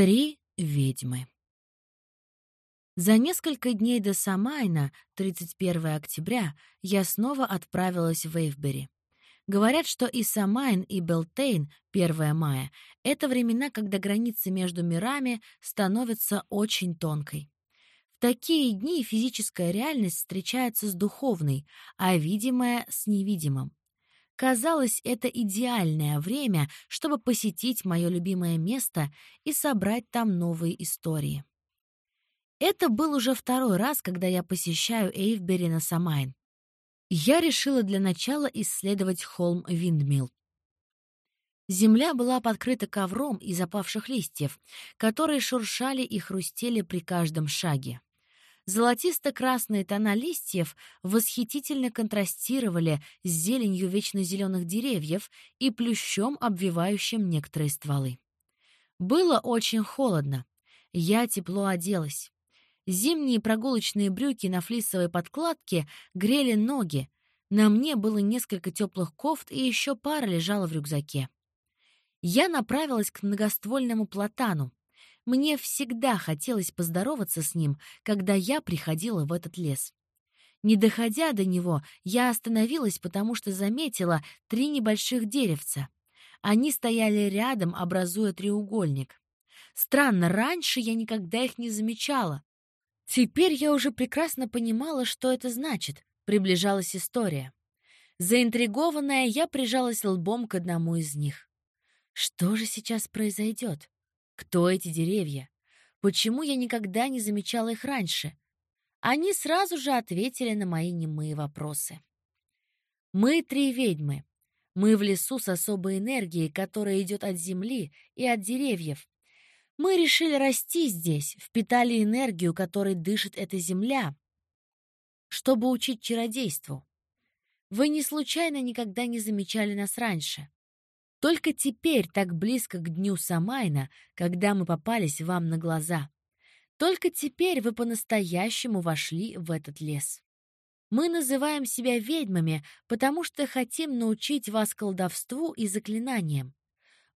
Три ведьмы. За несколько дней до Самайна, 31 октября, я снова отправилась в Эйвбери. Говорят, что и Самайн, и Белтейн, 1 мая, это времена, когда граница между мирами становится очень тонкой. В такие дни физическая реальность встречается с духовной, а видимая — с невидимым. Казалось, это идеальное время, чтобы посетить мое любимое место и собрать там новые истории. Это был уже второй раз, когда я посещаю Эйвбери на Самайн. Я решила для начала исследовать холм Виндмилл. Земля была подкрыта ковром из опавших листьев, которые шуршали и хрустели при каждом шаге. Золотисто-красные тона листьев восхитительно контрастировали с зеленью вечно зеленых деревьев и плющом, обвивающим некоторые стволы. Было очень холодно. Я тепло оделась. Зимние прогулочные брюки на флисовой подкладке грели ноги. На мне было несколько теплых кофт, и еще пара лежала в рюкзаке. Я направилась к многоствольному платану, мне всегда хотелось поздороваться с ним, когда я приходила в этот лес. Не доходя до него, я остановилась, потому что заметила три небольших деревца. Они стояли рядом, образуя треугольник. Странно, раньше я никогда их не замечала. Теперь я уже прекрасно понимала, что это значит. Приближалась история. Заинтригованная, я прижалась лбом к одному из них. Что же сейчас произойдет? Кто эти деревья? Почему я никогда не замечала их раньше? Они сразу же ответили на мои немые вопросы. Мы три ведьмы. Мы в лесу с особой энергией, которая идет от земли и от деревьев. Мы решили расти здесь, впитали энергию, которой дышит эта земля, чтобы учить чародейству. Вы не случайно никогда не замечали нас раньше. Только теперь, так близко к дню Самайна, когда мы попались вам на глаза. Только теперь вы по-настоящему вошли в этот лес. Мы называем себя ведьмами, потому что хотим научить вас колдовству и заклинаниям.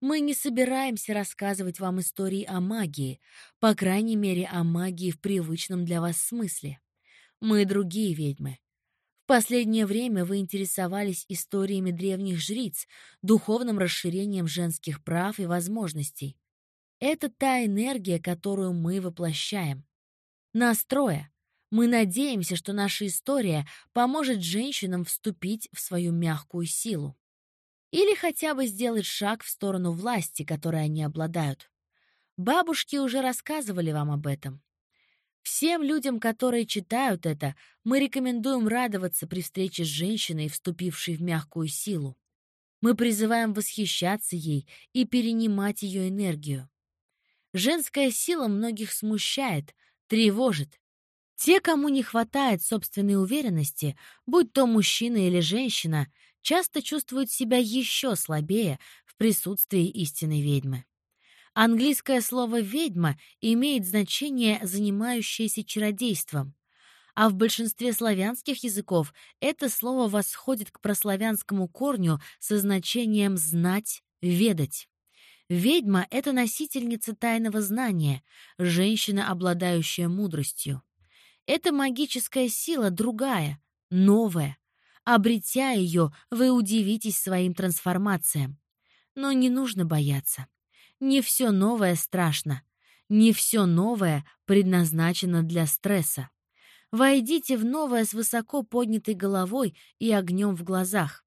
Мы не собираемся рассказывать вам истории о магии, по крайней мере, о магии в привычном для вас смысле. Мы другие ведьмы. Последнее время вы интересовались историями древних жриц, духовным расширением женских прав и возможностей. Это та энергия, которую мы воплощаем. Настроя. Мы надеемся, что наша история поможет женщинам вступить в свою мягкую силу. Или хотя бы сделать шаг в сторону власти, которой они обладают. Бабушки уже рассказывали вам об этом. Всем людям, которые читают это, мы рекомендуем радоваться при встрече с женщиной, вступившей в мягкую силу. Мы призываем восхищаться ей и перенимать ее энергию. Женская сила многих смущает, тревожит. Те, кому не хватает собственной уверенности, будь то мужчина или женщина, часто чувствуют себя еще слабее в присутствии истинной ведьмы. Английское слово «ведьма» имеет значение «занимающаяся чародейством», а в большинстве славянских языков это слово восходит к прославянскому корню со значением «знать», «ведать». Ведьма — это носительница тайного знания, женщина, обладающая мудростью. Это магическая сила другая, новая. Обретя ее, вы удивитесь своим трансформациям. Но не нужно бояться. Не все новое страшно. Не все новое предназначено для стресса. Войдите в новое с высоко поднятой головой и огнем в глазах.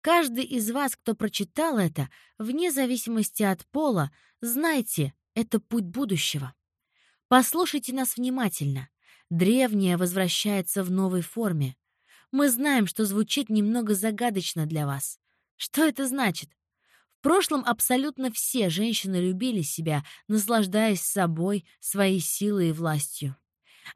Каждый из вас, кто прочитал это, вне зависимости от пола, знайте, это путь будущего. Послушайте нас внимательно. Древнее возвращается в новой форме. Мы знаем, что звучит немного загадочно для вас. Что это значит? В прошлом абсолютно все женщины любили себя, наслаждаясь собой, своей силой и властью.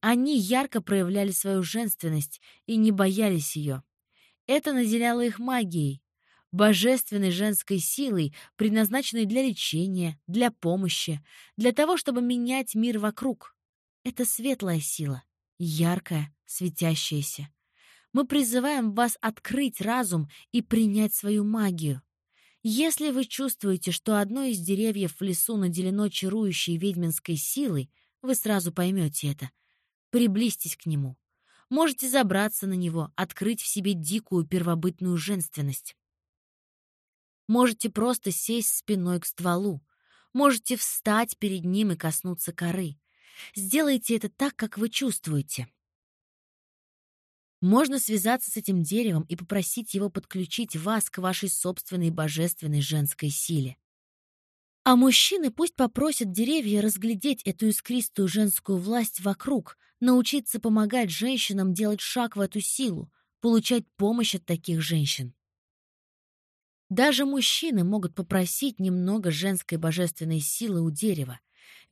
Они ярко проявляли свою женственность и не боялись ее. Это наделяло их магией, божественной женской силой, предназначенной для лечения, для помощи, для того, чтобы менять мир вокруг. Это светлая сила, яркая, светящаяся. Мы призываем вас открыть разум и принять свою магию. Если вы чувствуете, что одно из деревьев в лесу наделено чарующей ведьминской силой, вы сразу поймете это. Приблизьтесь к нему. Можете забраться на него, открыть в себе дикую первобытную женственность. Можете просто сесть спиной к стволу. Можете встать перед ним и коснуться коры. Сделайте это так, как вы чувствуете. Можно связаться с этим деревом и попросить его подключить вас к вашей собственной божественной женской силе. А мужчины пусть попросят деревья разглядеть эту искристую женскую власть вокруг, научиться помогать женщинам делать шаг в эту силу, получать помощь от таких женщин. Даже мужчины могут попросить немного женской божественной силы у дерева,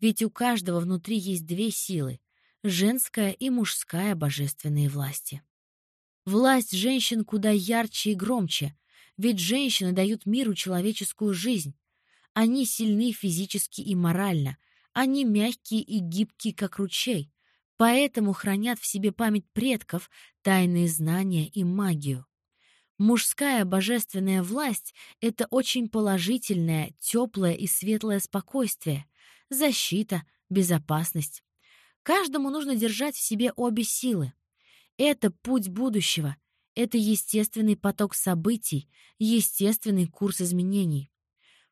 ведь у каждого внутри есть две силы — женская и мужская божественные власти. Власть женщин куда ярче и громче, ведь женщины дают миру человеческую жизнь. Они сильны физически и морально, они мягкие и гибкие, как ручей, поэтому хранят в себе память предков, тайные знания и магию. Мужская божественная власть — это очень положительное, теплое и светлое спокойствие, защита, безопасность. Каждому нужно держать в себе обе силы. Это путь будущего. Это естественный поток событий, естественный курс изменений.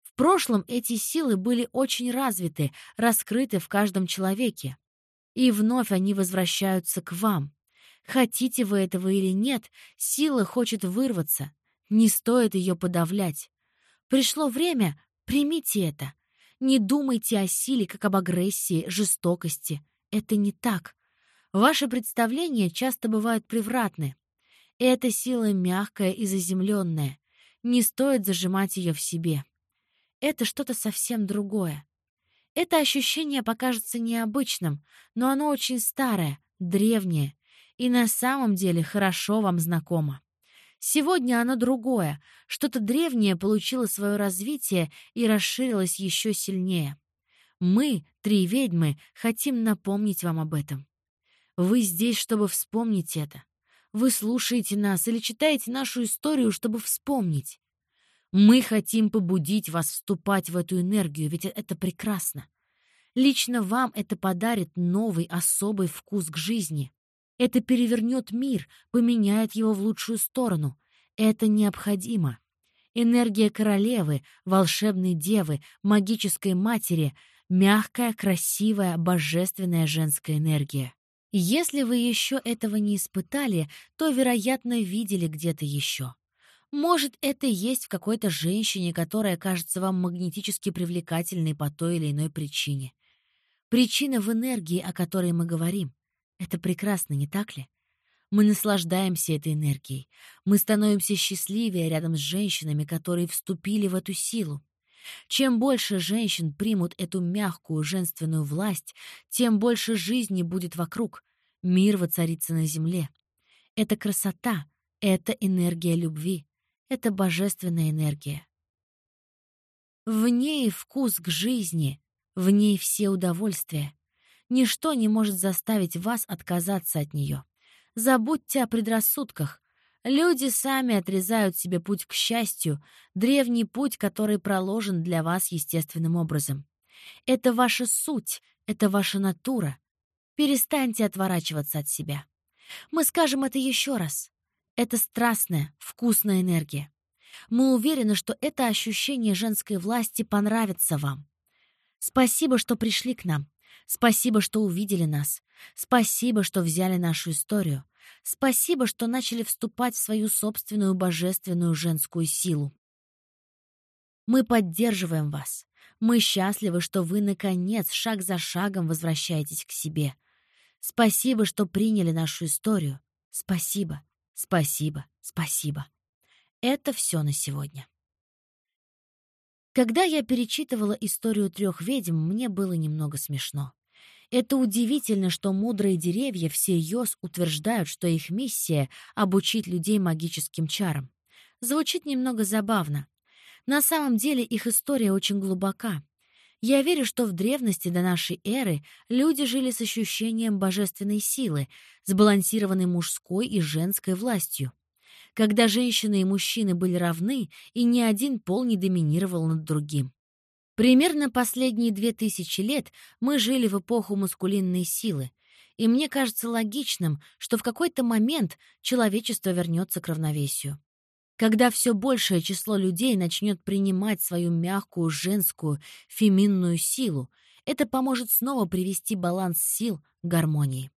В прошлом эти силы были очень развиты, раскрыты в каждом человеке. И вновь они возвращаются к вам. Хотите вы этого или нет, сила хочет вырваться. Не стоит ее подавлять. Пришло время, примите это. Не думайте о силе, как об агрессии, жестокости. Это не так. Ваши представления часто бывают превратны. Эта сила мягкая и заземленная. Не стоит зажимать ее в себе. Это что-то совсем другое. Это ощущение покажется необычным, но оно очень старое, древнее и на самом деле хорошо вам знакомо. Сегодня оно другое, что-то древнее получило свое развитие и расширилось еще сильнее. Мы, три ведьмы, хотим напомнить вам об этом. Вы здесь, чтобы вспомнить это. Вы слушаете нас или читаете нашу историю, чтобы вспомнить. Мы хотим побудить вас вступать в эту энергию, ведь это прекрасно. Лично вам это подарит новый, особый вкус к жизни. Это перевернет мир, поменяет его в лучшую сторону. Это необходимо. Энергия королевы, волшебной девы, магической матери — мягкая, красивая, божественная женская энергия. Если вы еще этого не испытали, то, вероятно, видели где-то еще. Может, это есть в какой-то женщине, которая кажется вам магнетически привлекательной по той или иной причине. Причина в энергии, о которой мы говорим. Это прекрасно, не так ли? Мы наслаждаемся этой энергией. Мы становимся счастливее рядом с женщинами, которые вступили в эту силу. Чем больше женщин примут эту мягкую женственную власть, тем больше жизни будет вокруг. Мир воцарится на земле. Это красота, это энергия любви, это божественная энергия. В ней вкус к жизни, в ней все удовольствия. Ничто не может заставить вас отказаться от нее. Забудьте о предрассудках, Люди сами отрезают себе путь к счастью, древний путь, который проложен для вас естественным образом. Это ваша суть, это ваша натура. Перестаньте отворачиваться от себя. Мы скажем это еще раз. Это страстная, вкусная энергия. Мы уверены, что это ощущение женской власти понравится вам. Спасибо, что пришли к нам. Спасибо, что увидели нас. Спасибо, что взяли нашу историю. Спасибо, что начали вступать в свою собственную божественную женскую силу. Мы поддерживаем вас. Мы счастливы, что вы, наконец, шаг за шагом возвращаетесь к себе. Спасибо, что приняли нашу историю. Спасибо, спасибо, спасибо. Это все на сегодня. Когда я перечитывала историю трех ведьм, мне было немного смешно. Это удивительно, что мудрые деревья всерьез утверждают, что их миссия — обучить людей магическим чарам. Звучит немного забавно. На самом деле их история очень глубока. Я верю, что в древности до нашей эры люди жили с ощущением божественной силы, сбалансированной мужской и женской властью. когда женщины и мужчины были равны, и ни один пол не доминировал над другим. Примерно последние две тысячи лет мы жили в эпоху маскулинной силы, и мне кажется логичным, что в какой-то момент человечество вернется к равновесию. Когда все большее число людей начнет принимать свою мягкую женскую феминную силу, это поможет снова привести баланс сил к гармонии.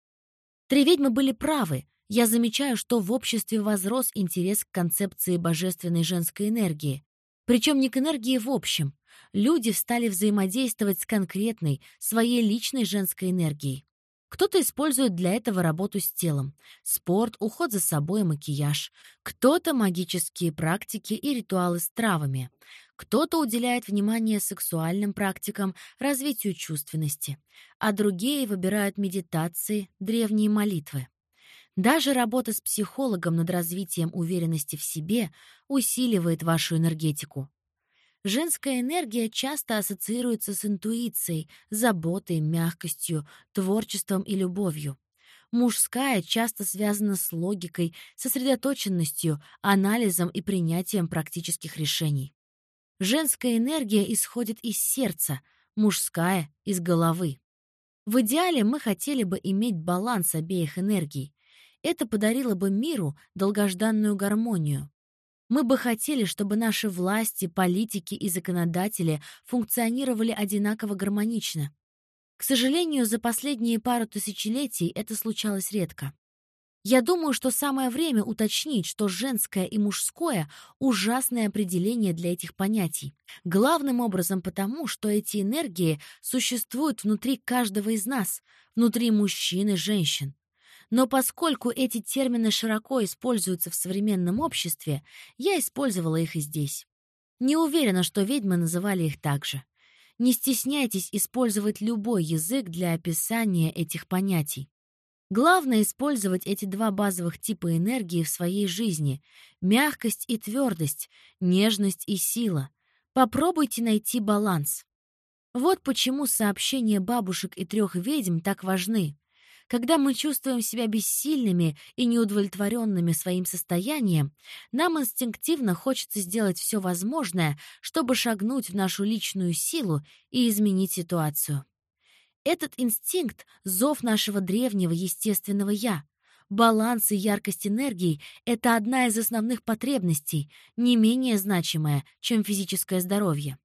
Три ведьмы были правы. Я замечаю, что в обществе возрос интерес к концепции божественной женской энергии. Причем не к энергии в общем, люди стали взаимодействовать с конкретной, своей личной женской энергией. Кто-то использует для этого работу с телом, спорт, уход за собой, макияж. Кто-то магические практики и ритуалы с травами. Кто-то уделяет внимание сексуальным практикам, развитию чувственности, а другие выбирают медитации, древние молитвы. Даже работа с психологом над развитием уверенности в себе усиливает вашу энергетику. Женская энергия часто ассоциируется с интуицией, заботой, мягкостью, творчеством и любовью. Мужская часто связана с логикой, сосредоточенностью, анализом и принятием практических решений. Женская энергия исходит из сердца, мужская — из головы. В идеале мы хотели бы иметь баланс обеих энергий. Это подарило бы миру долгожданную гармонию. Мы бы хотели, чтобы наши власти, политики и законодатели функционировали одинаково гармонично. К сожалению, за последние пару тысячелетий это случалось редко. Я думаю, что самое время уточнить, что женское и мужское — ужасное определение для этих понятий. Главным образом потому, что эти энергии существуют внутри каждого из нас, внутри мужчин и женщин. Но поскольку эти термины широко используются в современном обществе, я использовала их и здесь. Не уверена, что ведьмы называли их так же. Не стесняйтесь использовать любой язык для описания этих понятий. Главное — использовать эти два базовых типа энергии в своей жизни — мягкость и твердость, нежность и сила. Попробуйте найти баланс. Вот почему сообщения бабушек и трех ведьм так важны. Когда мы чувствуем себя бессильными и неудовлетворенными своим состоянием, нам инстинктивно хочется сделать все возможное, чтобы шагнуть в нашу личную силу и изменить ситуацию. Этот инстинкт — зов нашего древнего естественного «я». Баланс и яркость энергии — это одна из основных потребностей, не менее значимая, чем физическое здоровье.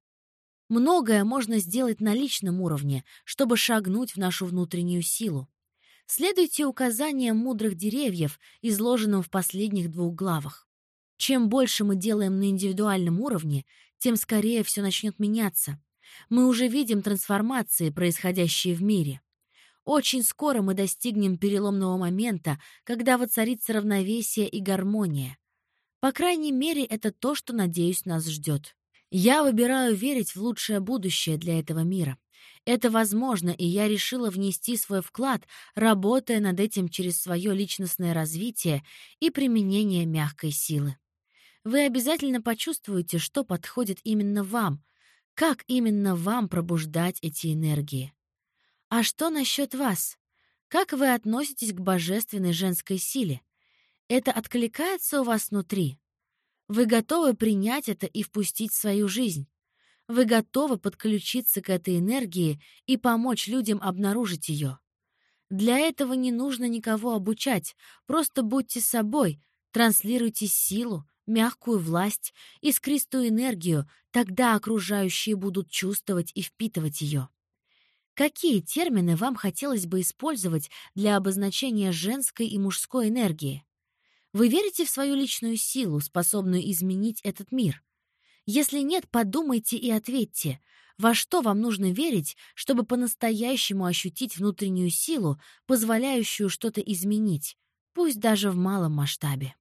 Многое можно сделать на личном уровне, чтобы шагнуть в нашу внутреннюю силу. Следуйте указаниям мудрых деревьев, изложенным в последних двух главах. Чем больше мы делаем на индивидуальном уровне, тем скорее все начнет меняться. Мы уже видим трансформации, происходящие в мире. Очень скоро мы достигнем переломного момента, когда воцарится равновесие и гармония. По крайней мере, это то, что, надеюсь, нас ждет. Я выбираю верить в лучшее будущее для этого мира. Это возможно, и я решила внести свой вклад, работая над этим через свое личностное развитие и применение мягкой силы. Вы обязательно почувствуете, что подходит именно вам, как именно вам пробуждать эти энергии. А что насчет вас? Как вы относитесь к божественной женской силе? Это откликается у вас внутри? Вы готовы принять это и впустить в свою жизнь? Вы готовы подключиться к этой энергии и помочь людям обнаружить ее. Для этого не нужно никого обучать, просто будьте собой, транслируйте силу, мягкую власть, искристую энергию, тогда окружающие будут чувствовать и впитывать ее. Какие термины вам хотелось бы использовать для обозначения женской и мужской энергии? Вы верите в свою личную силу, способную изменить этот мир? Если нет, подумайте и ответьте, во что вам нужно верить, чтобы по-настоящему ощутить внутреннюю силу, позволяющую что-то изменить, пусть даже в малом масштабе.